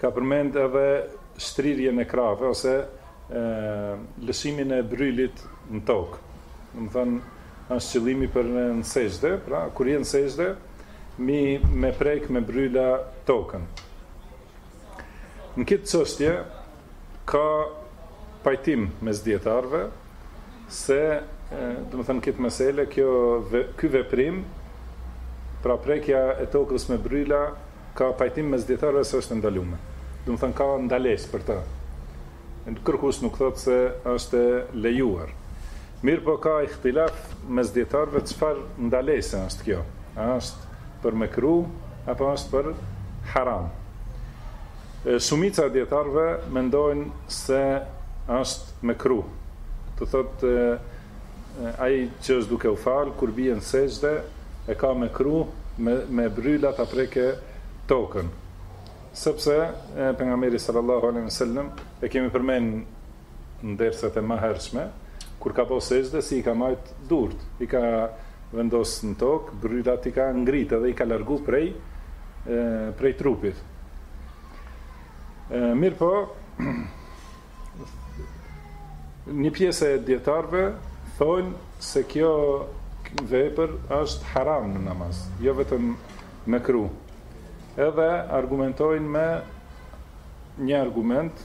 Ka përmend edhe shtrirjen e krave ose lëshimin e brylit në tokë. Domethënë është qëllimi për në sexhde, pra kur je në sexhde, mi me prek me bryla tokën. Në këtë çështje Ka pajtim mes dijetarëve se domethënë në këtë mesele kjo ky veprim pra prekja e tokës me bryla ka pajtim mes dijetarëve se është e ndalume. Domethënë ka ndalesë për të. Kërkush nuk thotë se është e lejuar. Mirëpo ka ihtilaf mes dijetarëve çfarë ndalese është kjo. A është për mekruh apo është për haram. Shumica e dijetarëve mendojnë se është mekruh, do të thotë ai që është duke u falë kur bie në sexhde e ka mekruh me bryla ta prekë tokën, sepse pejgamberi sallallahu alejhi ve sellem e kemi përmend, në derset e mëhershme, kur ka bo sexhde si i ka majt durt, i ka vendos në tokë, brylat i ka ngrit edhe i ka largu prej prej trupit. Mirpo një pjesë e dijetarëve thonë se kjo vepër është haram në namaz, jo vetëm mekruh. Edhe argumentojnë me një argument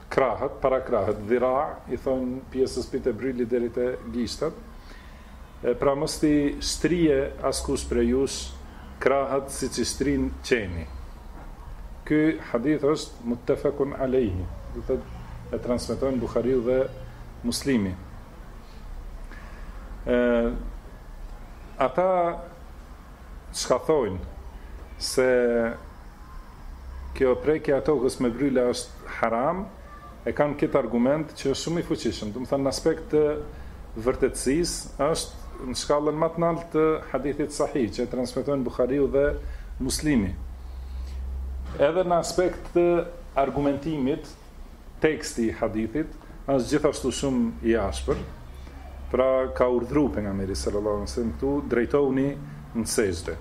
krahët, parakrahët, dhira', i thonë pjesës prej te bryli deri te gishtat, e pra mos t'i shtrijë askush prej jush krahët siç i shtrin qeni. Ky hadith është muttefekun alejhi, do thotë e transmetojnë Buhariu dhe Muslimi. Ë ata Çka thojnë se kjo prekja e tokës me bryla është haram, e kanë këtë argument që është shumë i fuqishëm, domethënë në aspekt të vërtetësisë është në shkallën ma të nalt të hadithit sahih që e transmetojnë Buhariu dhe Muslimi. Edhe në aspekt të argumentimit, Teksti i hadithit është gjithashtu shumë i ashpër, pra ka urdhru pejgamberi sallallahu alejhi ve sellem këtu drejtohuni në sexhde.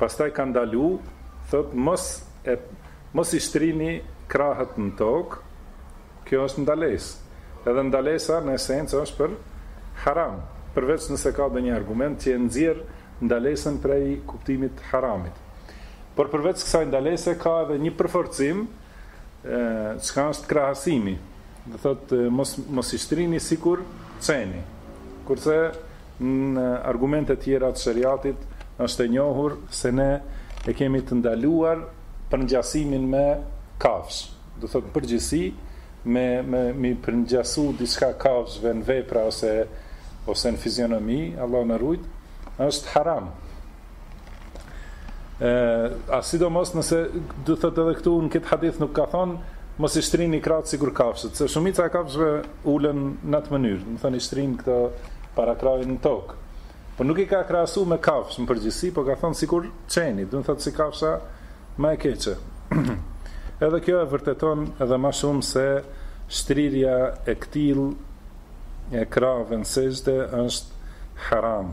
Pastaj ka ndalu, thot mos e mos i shtrini krahët në tokë. Kjo është ndalesë. Edhe ndalesa në esencë është për haram, përveç nëse ka ndonjë argument që e nxjerr ndalesën prej kuptimit të haramit. Por përveç kësaj ndalese ka edhe një përforcim Çka është krahasimi? Do thotë mos mos i shtrini sikur qeni. Kurse në argumente të tjera të shariatit është e njohur se ne e kemi të ndaluar përngjasimin me kafshë. Do thotë në përgjithësi me me mi përngjasu diçka kafshëve në vepra ose ose në fizionomi, Allahu na ruajt, është haram. e sidomos nëse do thot edhe këtu në këtë hadith nuk ka thon mos i shtrini krahët sikur kafshët se shumica e kafshëve ulen në atë mënyrë domethënë i shtrin këto parakrahët në tokë po nuk i ka krahasu me kafsh në përgjithësi po ka thon sikur qeni do thot si kafsha më e keqe edhe kjo e vërteton edhe më shumë se shtrirja e këtill e krahëve në sexhde është haram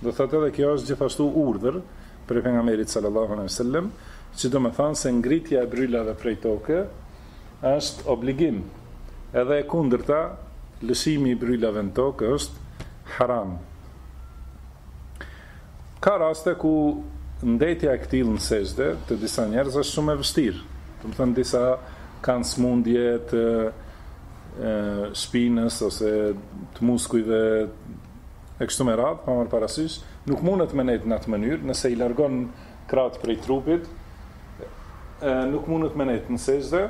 Do thotë edhe kjo është gjithashtu urdhër prej pejgamberit sallallahu alejhi ve sellem, që domethënë se ngritja e bërrylave prej toke është obligim. Edhe e kundërta, lëshimi i bërrylave në tokë është haram. Ka raste ku ndetja e këtillë në sexhde te disa njerëz është shumë e vështirë. Domethënë disa kanë smundje të shpinës ose të muskujve E kështu me radhë, pa marrë parasysh, nuk mundet me nejtë në atë mënyrë, nëse i largon krahët prej trupit, e, nuk mundet me nejtë në sexhde,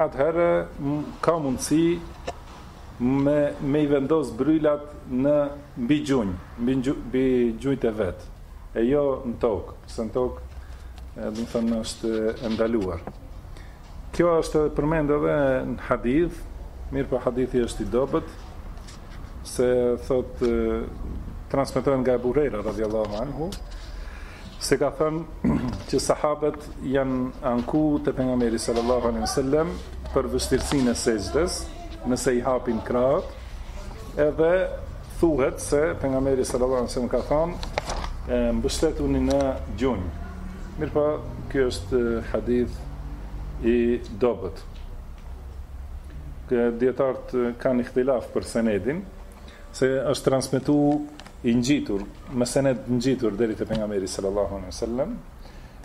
atëherë ka mundësi me, me i vendos bërrylat në mbi gjunj, mbi, mbi gjunjët e vet, e jo në tokë, për se në tokë, domethënë, është e ndaluar. Kjo është e përmend edhe në hadith, mirëpo hadithi është i dobët se thot transmetohet nga Ebu Hurejra radhiyallahu anhu se ka thënë që sahabët janë anku te pejgamberi sallallahu alaihi wasallam për vështirësinë e sexhdes, nëse i hapin krahët, edhe Thuhet se Pejgamberi sallallahu alejhi ve sellem ka thënë, Mbështetuni në gjunj. Mirpo ky është hadith i dobët. Dijetarët kanë ihtilaf për senedin, se është transmetu i ngjitur me sened të ngjitur deri te pejgamberi sallallahu alejhi ve sellem,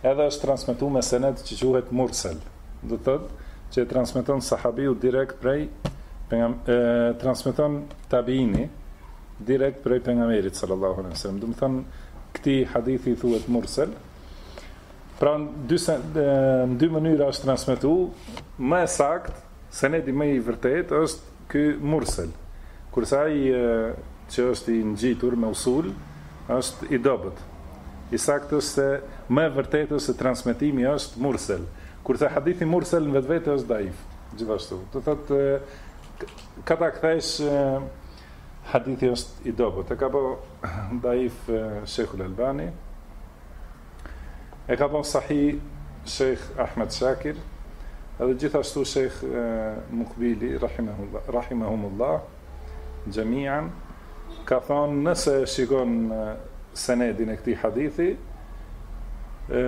edhe është transmetu me sened që quhet mursel. do të thotë që e transmeton sahabiu direkt prej pengam e transmeton tabiini direkt prej pejgamberit sallallahu alaihi wasallam. Domethënë këtij hadithi i thuhet mursel. Pra në dy se, në dy mënyra është transmetu, më e saktë, senedi më i vërtetë është Ky Mursel, kurse ai që është i ngjitur me usul, është i dobët. E sakta është se më e vërteta është se transmetimi është Mursel, kurse hadithi Mursel në vetvete është daif, gjithashtu. Do thotë kah ta kthesh hadithi është i dobët. E ka bo daif Shejh Albani. E ka bo sahih Shejh Ahmed Shakir edhe gjithashtu Shejh Mukbili rahimehullah rahimehumullah jami'an ka thonë nëse e shikon senedin e këtij hadithi e,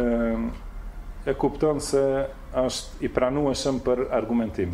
e kupton se është i pranueshëm për argumentim.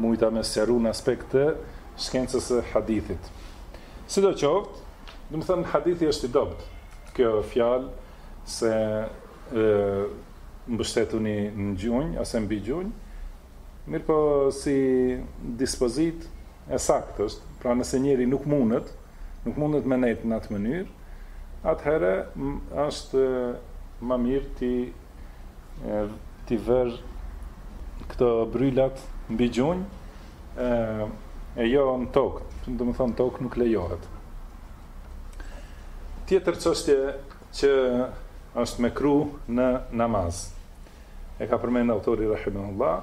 mujta me sqaru në aspekt të shkencës së hadithit. Sidoqoftë, domethonë hadithi është i dobët. Kjo fjalë se e, mbështetuni në gjunjë ose mbi gjunjë, mirëpo si dispozitë e saktë është. Pra nëse njeri nuk mundet, nuk mundet me nejt në atë mënyrë, atëherë është ma mirë t'i t'i vër këto brylat mbi gjunjë e, e jo në tokë, domethonë tokë nuk lejohet. Tjetër çështje që është mekruh në namaz. E ka përmend autori Rahimahullah,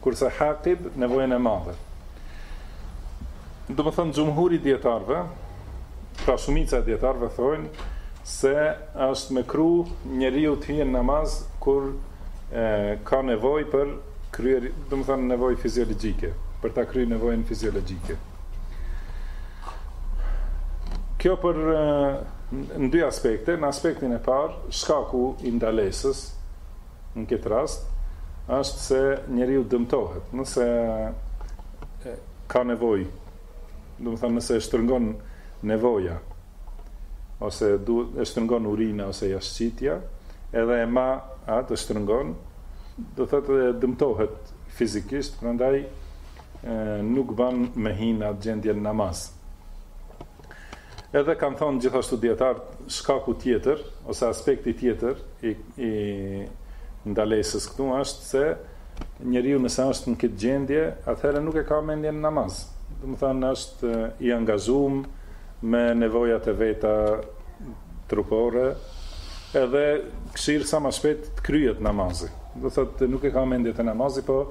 Kurse Haqib nevojën e madhe. Domethënë xhumhuri i dijetarëve, pra shumica e dijetarëve thonë se është mekruh njeriu të hijë n'namaz kur e, ka nevojë për kryer, domethënë nevojë fiziologjike, për ta kryer nevojën fiziologjike. Kjo për në dy aspekte, në aspektin e parë, shkaku i ndalesës, në këtë rast është se njeriu dëmtohet nëse ka nevojë, domethonë nëse e shtrëngon nevoja ose duhet e shtrëngon urina ose jashtëqitja, edhe e mban atë e shtrëngon, do thotë e dëmtohet fizikisht, prandaj nuk ban me hi në atë gjendje në namaz. Edhe kanë thonë gjithashtu dijetarët, shkaku tjetër, ose aspekti tjetër i i ndalesës këtu është se njeriu nëse është në këtë gjendje, atëherë nuk e ka mendjen në namaz. Domethonë është i angazhum me nevojat e veta trupore, edhe kshyr sa ma shpejt të kryhet namazi. Do thotë nuk e ka mendje te namazi, po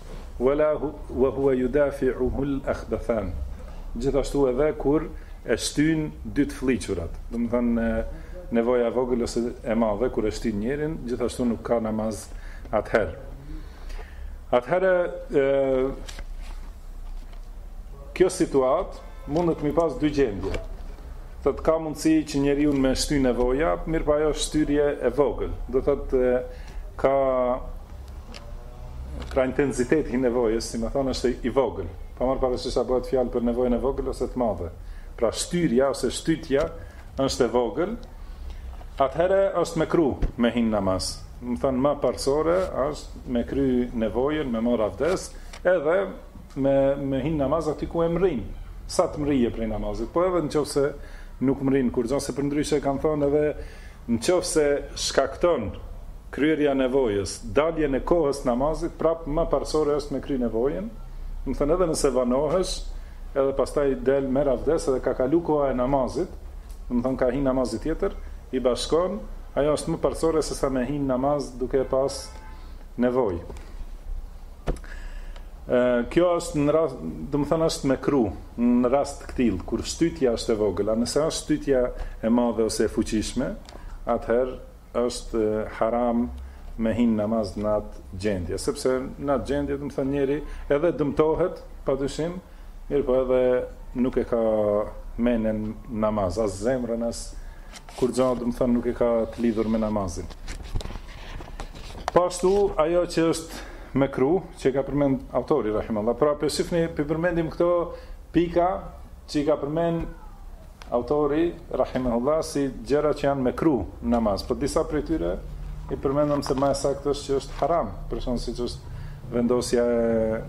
Wa huwa yudafi'u hul akhbathan Gjithashtu edhe kur e shtyn dy të flliqurat, domethënë nevoja e vogël ose e madhe kur e shtyn njerin, gjithashtu nuk ka namaz atëherë. Atëherë kjo situatë mundet me i pas dy gjendje. Thotë ka mundësi që njeriun me shty nevoja, mirëpo po ajo shtyrje e vogël. Do thotë ka Pra intensiteti i nevojës, si me thënë, është i vogël, pa marrë parasysh a bëhet fjalë për nevojën e vogël ose të madhe. Pra shtyrja ose shtytja është e vogël, atëherë është mekruh me hi në namaz. Domethënë, ma parësore është me kry nevojën, me marrë avdes, edhe me, me hi në namaz aty ku e mërrin, sa të mërrije prej namazit. Po edhe në qofë se nuk mërrin kurgjo, se përndryshe kanë thonë edhe Në qoftë se shkakton kryerja e nevojës daljen e kohës së namazit prapë më parësore është me kry nevojën, domethënë edhe nëse vanohesh edhe pastaj del merr avdes edhe ka kalu koha e namazit, domethënë ka hi namazi tjetër, i bashkon, ajo është më parësore sesa me hi në namaz duke e pas nevojë. Kjo është në rast, domethënë është mekruh, në rast të këtillë, kur shtytja është e vogël, a nëse është shtytja e madhe ose e fuqishme, atëherë është haram me hi në namaz në atë gjendje, sepse në atë gjendje, domethënë njeri edhe dëmtohet, padyshim, Mirëpo edhe nuk e ka menen në namaz, as zemrën, as kurgjo, domethënë nuk e ka të lidhur me namazin. Po ashtu ajo që është mekruh, që e ka përmend autori rahimehullah. Pra, për shifni, përmendim këto pika që i ka përmend Autori, rahimehullah, si gjëra që janë mekruh në namaz, por disa prej tyre i përmendëm se më e saktë është që është haram, për shembull siç është vendosja e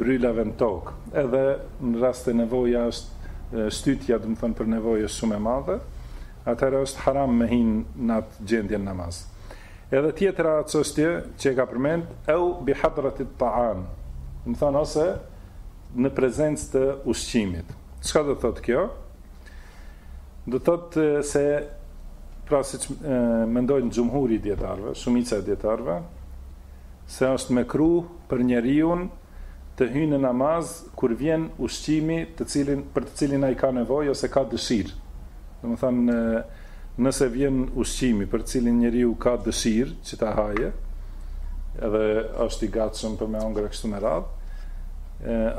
brrylave në tokë, edhe në rast se nevoja është shtytja, domethënë për nevojë është shumë e madhe, atëherë është haram me hi në atë gjendje në namaz. Edhe tjetra çështje që e ka përmend, au bi hadratit ta'am. Domethënë ose në prezencë të ushqimit. Çka do të thotë kjo? Do të thotë se pra siç mendojnë xhumhuri i dijetarëve, shumica e dijetarëve, se është mekruh për njeriun të hyjë në namaz kur vjen ushqimi të cilin për të cilin ai ka nevojë ose ka dëshirë. Domethënë Nëse vjen ushqimi për të cilin njeriu ka dëshirë që ta hajë, edhe është i gatshëm për me hongër e kështu me radhë,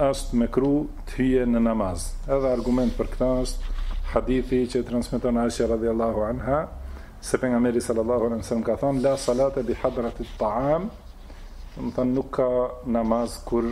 është mekruh të hyje në namaz. Edhe argument për këtë është hadithi që transmeton Aisha radhiyallahu anha se pejgamberi sallallahu alaihi wasallam ka thënë la salate bi hadratit ta'am, domethënë nuk ka namaz kur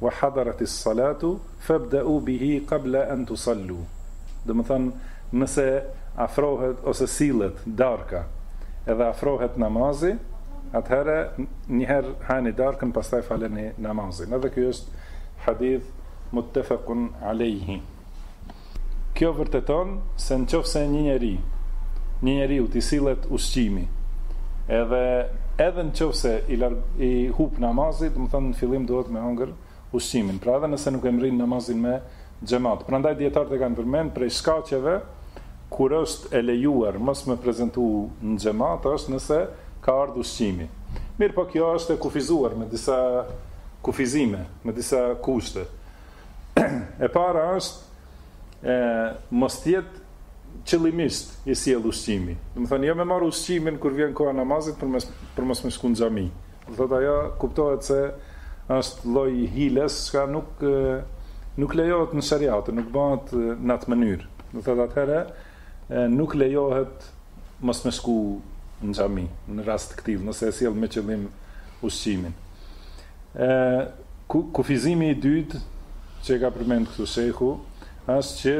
Wa hadarati s-salatu fabda'u bihi qabla an tusallu, domethënë, nëse afrohet ose sillet darka edhe afrohet namazi, atëherë një herë hajeni darkën pastaj faleni namazin. Edhe ky është hadith muttefekun alejhi. Kjo vërteton se nëqoftëse një njeri, një njeriut i sillet ushqimi edhe edhe nëqoftëse i larg i hup namazi, domethënë në fillim duhet me hongër ushqimin, pra edhe nëse nuk e mrrin namazin me xhemat. Prandaj dijetarët e kanë përmend prej shkaqeve kur është e lejuar mos me prezantu në xhemat është nëse ka ardhë ushqimi. Mirëpo kjo është e kufizuar me disa kufizime, me disa kushte. E para është e mos të jetë qëllimisht i sjellë ushqimi. Domethënë jo me marr ushqimin kur vjen koha e namazit për mos për mos me shku në xhami. Do të thotë ajo kuptohet se është lloj hiles, çka nuk nuk lejohet në shariat, nuk bëhet në atë mënyrë. Do të thotë atëherë nuk lejohet mos me shku në xhami në rast të këtillë, nëse e sjell me qëllim ushqimin. E, ku, kufizimi i dytë, që e ka përmend këtu shehu, është që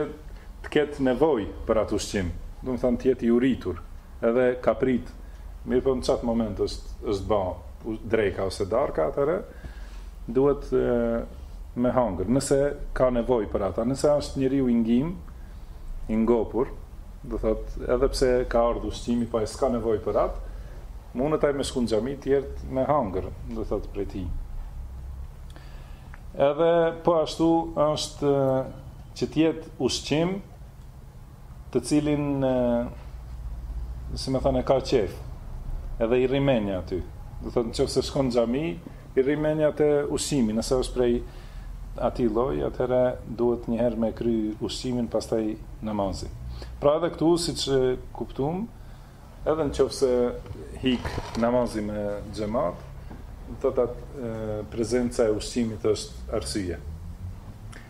të ketë nevojë për atë ushqim, domethanë të jetë i uritur, edhe ka prit. Mirëpo në çat moment është është ba dreka ose darka, atëherë duhet e, me hangër, nëse ka nevojë për ata, nëse është njeriu i ngim, i ngopur, Do thotë, edhe pse ka ardhë ushqimi, po ai s'ka nevojë për atë, mundet ai me shku në xhami tjerët me hangër, do thotë prej tij. Edhe po ashtu është që të jetë ushqim të cilin si me thanë e ka qejf. Edhe i rri menja aty. Do thotë në qoftë se shkon në xhami, I rri mendja te ushqimi, nëse është prej atij lloji, atëherë duhet një herë me kry ushqimin pastaj namazin. Pra edhe këtu siç e kuptuam, edhe në qoftë se hik namazi me xhemat, do të thotë prezenca e ushqimit është arsye.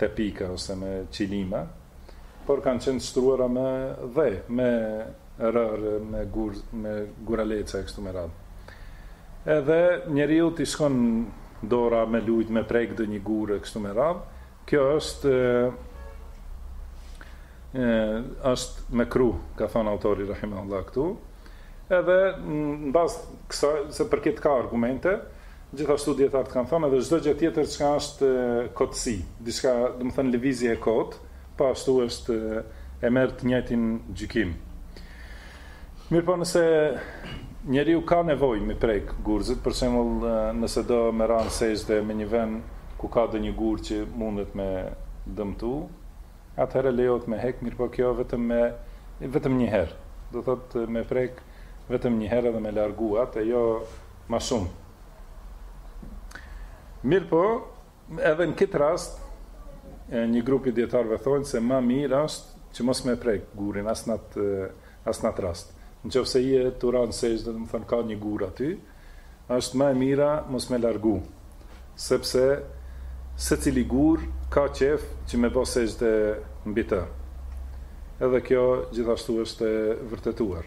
tepiha ose me qilima, por kanë qenë të shtruara me dhe, me rërë, me gur, me guraleca e kështu me radhë. Edhe njeriut i shkon dora me lujt, me prek ndonjë gur e kështu me radhë. Kjo është e, është mekruh, ka thënë autori rahimahullah këtu. Edhe në bazë të kësaj, se për këtë ka argumente, Gjithashtu dijetarët kanë thënë edhe çdo gjë tjetër çka është kotësi, diçka domethënë lëvizje e kotë, po ashtu është e merr të njëjtin gjykim. Mirëpo nëse njeriu ka nevojë me prek gurzit, për shembull nëse do me ra në sexhde me një vend ku ka ndonjë gur që mundet me dëmtu, atëherë lejohet me hek, mirëpo kjo vetëm me vetëm një herë, do thotë me prek vetëm një herë edhe me largu atë e jo më shumë. Mirëpo, edhe në këtë rast, një grup i dijetarëve thonë se ma mirë është që mos me prek gurin as në atë, as në atë rast. Në qoftë se je tu ra n'sexhde domethënë ka një gur aty, është ma e mira mos me largu, sepse secili gur ka qef që me bo sexhde mbi të. Edhe kjo gjithashtu është vërtetuar.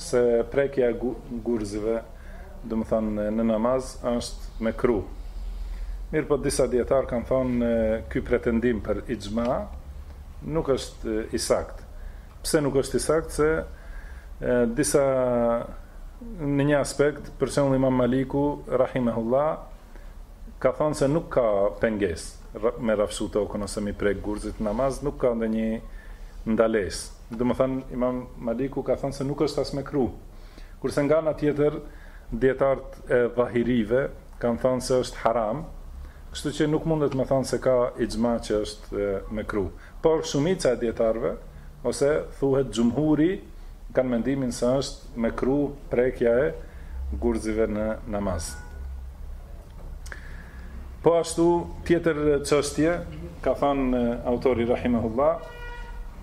Se prekja e gurzive, domethënë në namaz është mekruh. Mirëpo disa dijetarë kanë thonë ky pretendim për ixhma nuk është i saktë. Pse nuk është i saktë? Se disa në një aspekt, për shembull Imam Maliku rahimehullah ka thonë se nuk ka pengesë me rrafshu tokën ose me i prek gurzit n'namaz, nuk ka ndonjë ndalesë. Domethënë, Imam Maliku ka thënë se nuk është as mekruh. Kurse nga ana tjetër, dijetarët e dhahirijve kanë thënë se është haram, kështu që nuk mundet me thënë se ka ixhma që është mekruh. Por shumica e dijetarëve, ose thuhet xhumhuri, kanë mendimin se është mekruh prekja e gurzive në namaz. Po ashtu, tjetër çështje, ka thënë autori rahimehullah,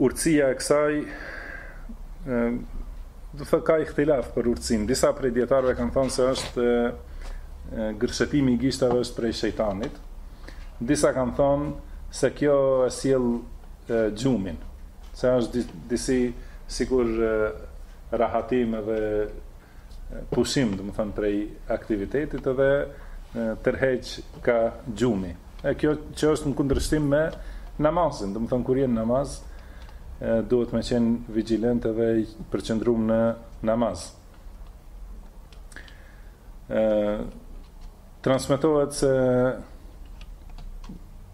Urtësia e kësaj, do të thotë ka ihtilaf për urtësinë. Disa prej dijetarëve kanë thënë se është gërshetimi i gishtave është prej shejtanit. Disa kanë thënë se kjo e sjell gjumin, se është disi sikur rahatim edhe pushim, domethënë prej aktivitetit edhe tërheq ka gjumi. E kjo që është në kundërshtim me namazin, domethënë kur je në namaz, duhet me qenë vigjilent edhe i përqendruar në namaz. Ë transmetohet se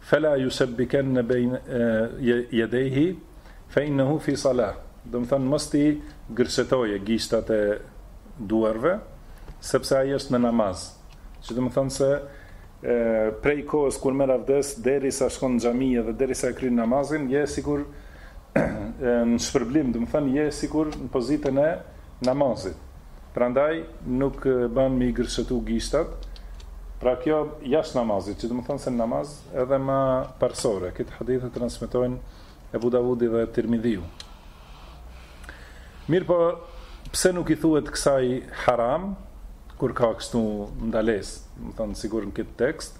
Fela yusabbikenne bejne jedejhi fe innehu fi salah, domethënë mos t'i gërshetojë gishtat e duarve, sepse ai është në namaz. Që domethënë se prej kohës kur merr avdes derisa shkon në xhami dhe derisa e kryen namazin, je sikur në shpërblim, domethënë je sikur në pozitën e namazit, prandaj nuk bën me i gërshetu gishtat, pra kjo jashtë namazit, që domethënë se në namaz edhe më parësore, këtë hadith e transmetojnë Ebu Davudi dhe Tirmidhiu. Mirpo pse nuk i thuhet kësaj haram kur ka kështu ndalesë, domethënë sikur në këtë tekst,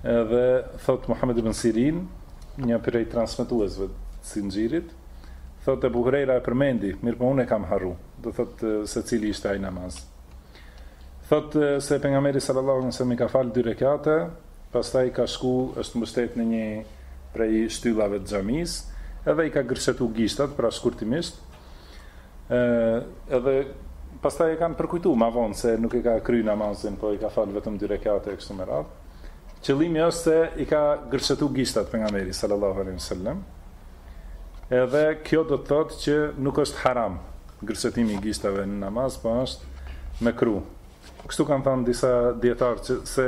Edhe thotë Muhammed ibn Sirin, një prej transmetuesve të zinxhirit, thotë Ebu Hurejra e përmendi, mirëpo unë e kam harru, do thotë se cili ishte ai namaz. Thotë se pejgamberi sallallahu alaihi wasallam i ka fal dy rekate, pastaj ka shku, është mbështet në një prej shtyllave të xhamisë, edhe i ka gërshetu gishtat, pra shkurtimisht, Ë edhe pastaj e kanë përkujtu ma vonë se nuk e ka kry namazin, po i ka fal vetëm dy rekate e kështu me radhë. Qëllimi është se i ka gërshetu gishtat pejgamberi sallallahu alaihi wasallam. Edhe kjo do të thotë që nuk është haram gërshetimi i gishtave në namaz, po është mekruh. Kështu kanë thënë disa dijetarë që se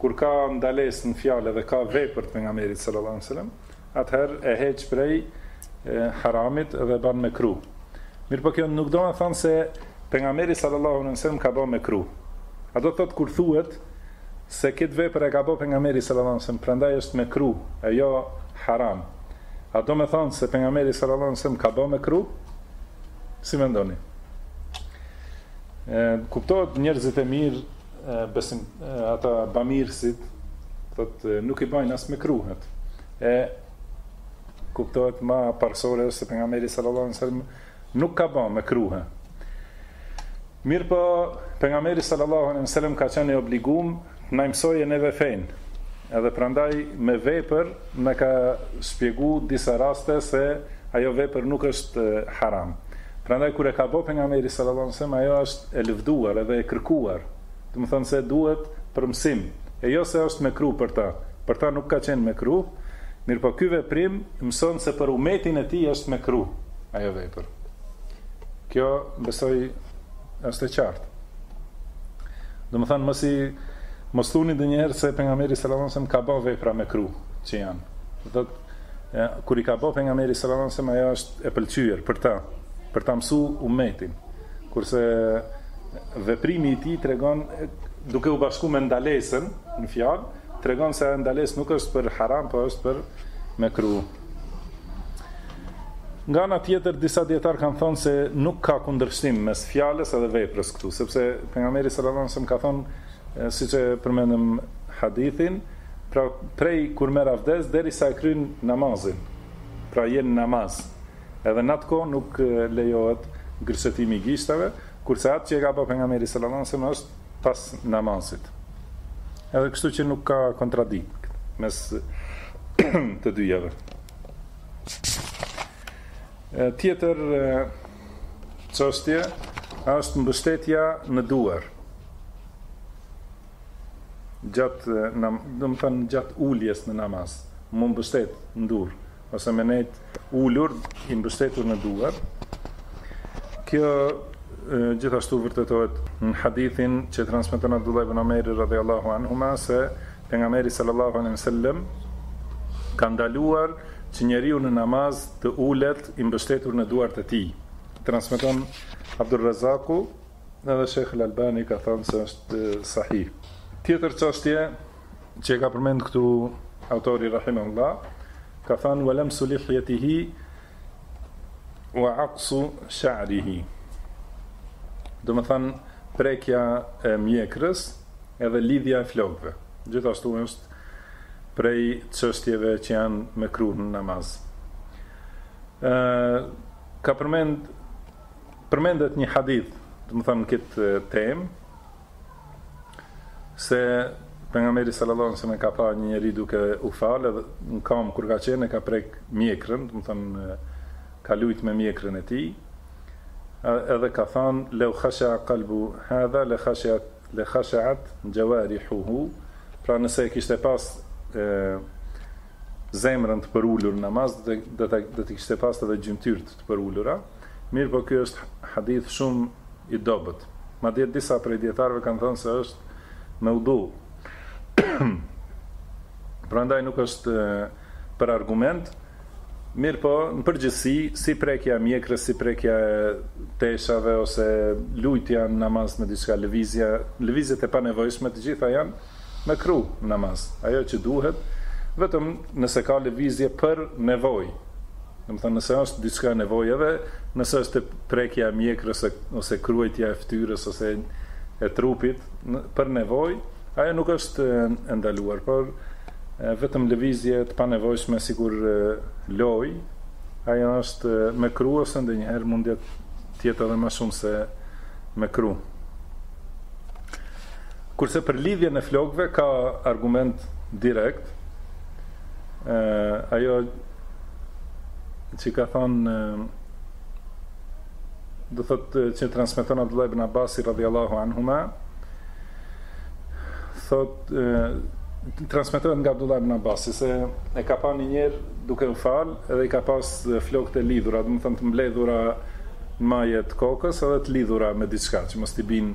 kur ka ndalesë në fjalë dhe ka vepër të pejgamberit sallallahu alaihi wasallam, atëherë e heq prej haramit dhe e bën mekruh. Mirpo kjo nuk domethënë se pejgamberi sallallahu alaihi wasallam ka bën mekruh. A do thotë kur thuhet se këtë vepër e ka bën pejgamberi sallallahu alaihi wasallam, prandaj është mekruh, e jo haram. A domethënë se pejgamberi sallallahu alaihi wasallam ka bën mekruh? Si mendoni? E, kuptohet njerëzit e mirë, besim, ata bamirësit, thotë, nuk i bajnë as mekruhet. E, kuptohet ma parsore se pejgamberi sallallahu alejhi ve selem, nuk ka ba mekruhe. Mirëpo, pejgamberi sallallahu alejhi ve selem ka qenë i obligum, Na mësoi neve fenë, edhe prandaj me vepër na ka shpjegu disa raste se ajo vepër nuk është haram. Prandaj kur e ka bo Pejgamberi sallallahu alejhi ve sellem ajo është e lëvduar edhe e kërkuar, domethënë se duhet për mësim, e jo se është mekruh për ta, për ta nuk ka qenë mekruh, mirëpo ky veprim mëson se për umetin e tij është mekruh ajo vepër. Kjo besoj është e qartë. Domethënë mos i mos thuni ndonjëherë se pejgamberi sallallahu alajhi wasallam ka bo vepra mekruh që janë. Do thotë e, kur i ka bo pejgamberi sallallahu alajhi wasallam ajo është e pëlqyer për ta, për ta mësuar umetin. Kurse veprimi i tij tregon duke u bashku me ndalesën në fjalë, tregon se ajo ndalesë nuk është për haram, por është për mekruh. Nga ana tjetër disa dietar kanë thënë se nuk ka kundërshtim mes fjalës edhe veprës këtu, sepse pejgamberi sallallahu alajhi wasallam ka thënë siç e përmendëm hadithin, pra prej kur merr avdes derisa e kryen namazin. Pra je në namaz. Edhe në atë kohë nuk lejohet gërshetimi i gishtave, Kurse atë që e ka bo Pejgamberi sallallahu alejhi ve sellem është pas namazit. Edhe kështu që nuk ka kontradikt mes të dyjave. Tjetër çështje është mbështetja në duar. Gjatë, domethënë gjatë uljes në namaz, me u mbështet në duar. ose me nejt ulur i mbështetur në duar. Kjo gjithashtu vërtetohet në hadithin që e transmeton Abdullah ibn Omeri radhiyallahu anhuma se pejgamberi sallallahu alaihi wasallam ka ndaluar që njeriu në namaz të ulet i mbështetur në duart e tij. Transmeton Abdurrezaku edhe Sheikh Al-Albani ka thënë se është sahih. Tjetër çështje që e ka përmend këtu autori rahimahullah ka thënë wa lamsu lihyatihi wa aqsu sha'rihi domethënë prekja e mjekrës edhe lidhja e flokëve gjithashtu është prej çështjeve që janë mekruh në namaz ë ka përmend përmendet një hadith domethënë në këtë temë se pejgamberi sallallahu alajhi wasallam ka pa një njeri duke u falë dhe në këmbë kur ka qenë ka prek mjekrën, domethënë ka lujt me mjekrën e tij. Edhe ka thënë law khasha qalbu hadha le khasha le khashat jawarihuhu. Pra nëse e kishte pas e, zemrën të përulur në namaz dhe do të do të kishte pas edhe gjymtyrët të përulura. Mirëpo ky është hadith shumë i dobët. Madje disa prej dijetarëve kanë thënë se është meudu. Prandaj nuk është për argument, mirëpo, në përgjithësi, si prekja e mjekrës, si prekja e teshave, ose lujtja në namaz me diska lëvizja, lëvizjet e panevojshme të gjitha janë Mekruh namaz ajo që duhet vetëm nëse ka lëvizje për nevojë, domethënë nëse është diçka nevojë edhe nëse është prekja e mjekrrës ose kruajtja e fytyrës ose e trupit për nevojë, ajo nuk është e ndaluar, por vetëm lëvizje të panevojshme sikur lojë, ajo është mekruh ose ndonjëherë mundet të jetë edhe më shumë se mekruh. Kurse për lidhjen e flokëve ka argument direkt, ajo që ka thënë domethënë që transmeton Abdullah ibn Abbas radhiyallahu anhuma thotë transmetohet nga Abdullah ibn Abbas se e ka pa një njeri duke u fal edhe i ka pas flokët e lidhura, domethënë të mbledhura në maje të kokës edhe të lidhura me diçka që mos t'i bin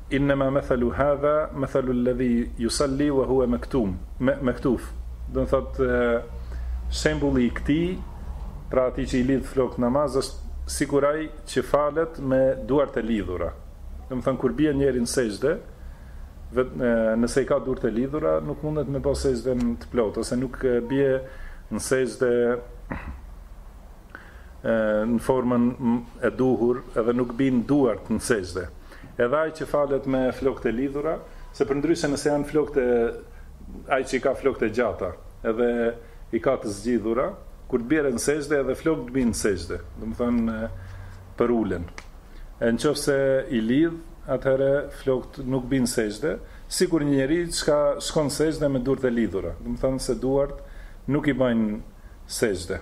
Innema methalu hadha methalu alladhi yusalli wa huwa maktum, maktuf. Do të thotë shembulli i këtij, pra atij që i lidh flokët në namaz është sikur ai që falet me duart e lidhura. Domethënë kur bie njeri në sejdë, nëse i ka duart e lidhura, nuk mundet me bë sejdën të plotë ose nuk bie në sejdë në formën e duhur dhe nuk bin duart në sejdë. Edhe ai që falet me flokët e lidhura, se përndryshe nëse janë flokët e ai që i ka flokët e gjata edhe i ka të zgjidhura, kur të bjerë në sejdë edhe flokët bin në sejdë, domethënë përulen. E nëse i lidh, atëherë flokët nuk bin në sejdë, sikur një njeri që shkon në sejdë me duart e lidhura, domethënë se duart nuk i bëjnë sejdë.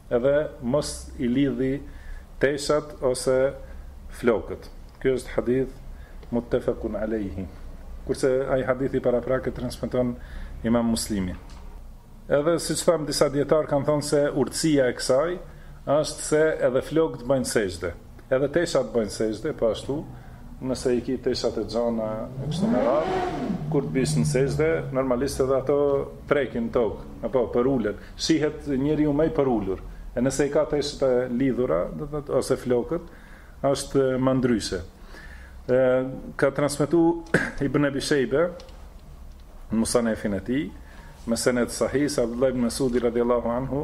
Edhe mos i lidhi teshat ose flokët. Ky është hadith Muttefekun alejhi. Kurse ai hadithi paraprak e transmeton Imam Muslimi. Edhe siç thamë disa dijetarë kanë thënë se urtësia e kësaj është se edhe flokët bëjnë sejdë. Edhe teshat bëjnë sexhde po ashtu, nëse i ki teshat e gjana e kështu me radhë, kur të bish në sexhde, normalisht edhe ato prekin në tokë, apo përulen, shihet njeriu më i përulur, e nëse i ka teshat e lidhura, domethënë ose flokët, është më ndryshe. Ka transmetu Ibn Ebi Shejbe, në Musanefin e tij, me sened sahih se Abdullah ibn Mesudi radiallahu anhu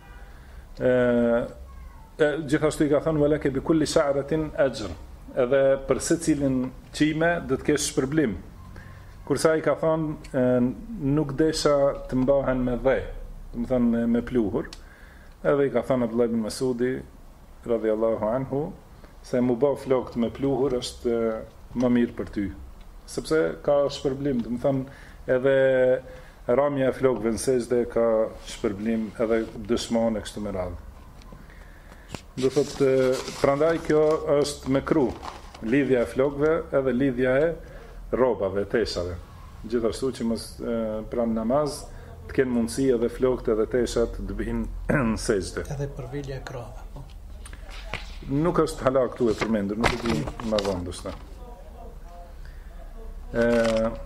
e gjithashtu i ka thënë wala ke bi kulli sha'ratin ajr edhe për secilin qime do të kesh shpërblim kurse ai ka thënë nuk desha të m'bohen me dhe domethënë me, me pluhur edhe i ka thënë Abdullah ibn Masudi radhiyallahu anhu se m'u bo flokt me pluhur është më mirë për ty sepse ka shpërblim domethënë edhe Ramja e flokëve në sejdë ka shpërblim edhe dëshmon e kështu me radhë. Do thotë prandaj kjo është mekruh, lidhja e flokëve edhe lidhja e rrobave, teshave. Gjithashtu që mos pra n'namaz të kenë mundësi edhe flokët edhe teshat të bihin në sejdë. Edhe përvjelja e krave. Po. Nuk është hala këtu e përmendur, nuk e di më vonë ndoshta. Ëh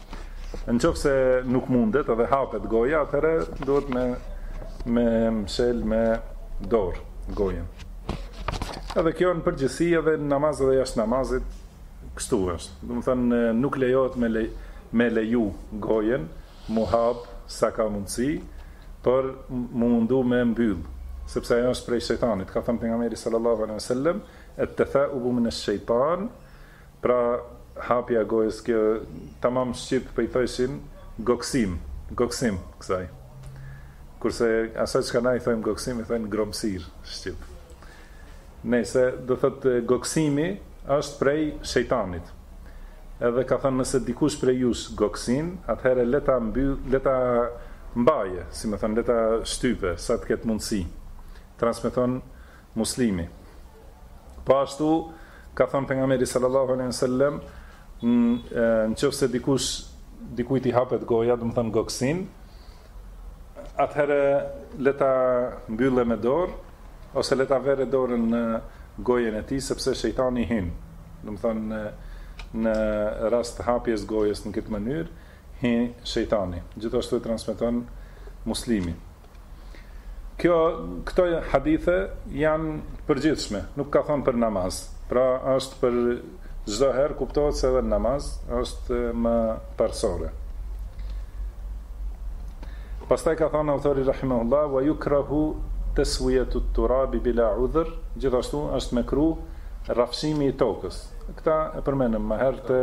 Në qoftë se nuk mundet edhe hapet goja, atëherë duhet me, me mshel me dorë gojën. Edhe kjo në përgjithësi edhe në namaz edhe jashtë namazit, kështu është. Domethënë, nuk lejohet me, le, me leju gojën, mu hapë sa ka mundësi, por mu mundu me mbyllë, sepse ajo është prej shejtanit. Ka thënë pejgamberi sallallahu alejhi we sellem, et-tethaubu mine shejtan, Pra hapja e gojës kjo tamam shqip po i thojshin gogsim, gogsim kësaj. Kurse asaj çka na i thojmë gogsim i thojnë gromësirë shqip. Nëse do thotë gogsimi është prej shejtanit. Edhe ka thënë nëse dikush prej jush gogsin, atëherë le ta mbyll, le ta mbaje, domethënë, le ta shtype sa të ketë mundësi. Transmeton Muslimi. Po ashtu ka thënë pejgamberi sallallahu alejhi we sellem, nëse dikush dikujt i hapet goja, domethënë gogsin, atëherë le ta mbyllë me dorë ose le ta vërë dorën në gojën e tij sepse shejtani hin. Domethënë në, në rast të hapjes gojës në këtë mënyrë, hin shejtani. Gjithashtu e transmeton Muslimi. Kjo, këto hadithe janë të përgjithshme, nuk ka thënë për namaz. Pra është për çdo herë kuptohet se edhe n'namaz është më parësore. Pastaj ka thënë autori rahimahullah wa yukrahu taswiyatu at-turab bila udhr, gjithashtu është mekruh rrafshimi i tokës. Këtë e përmendëm më herët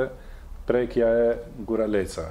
prekja e guralecëve.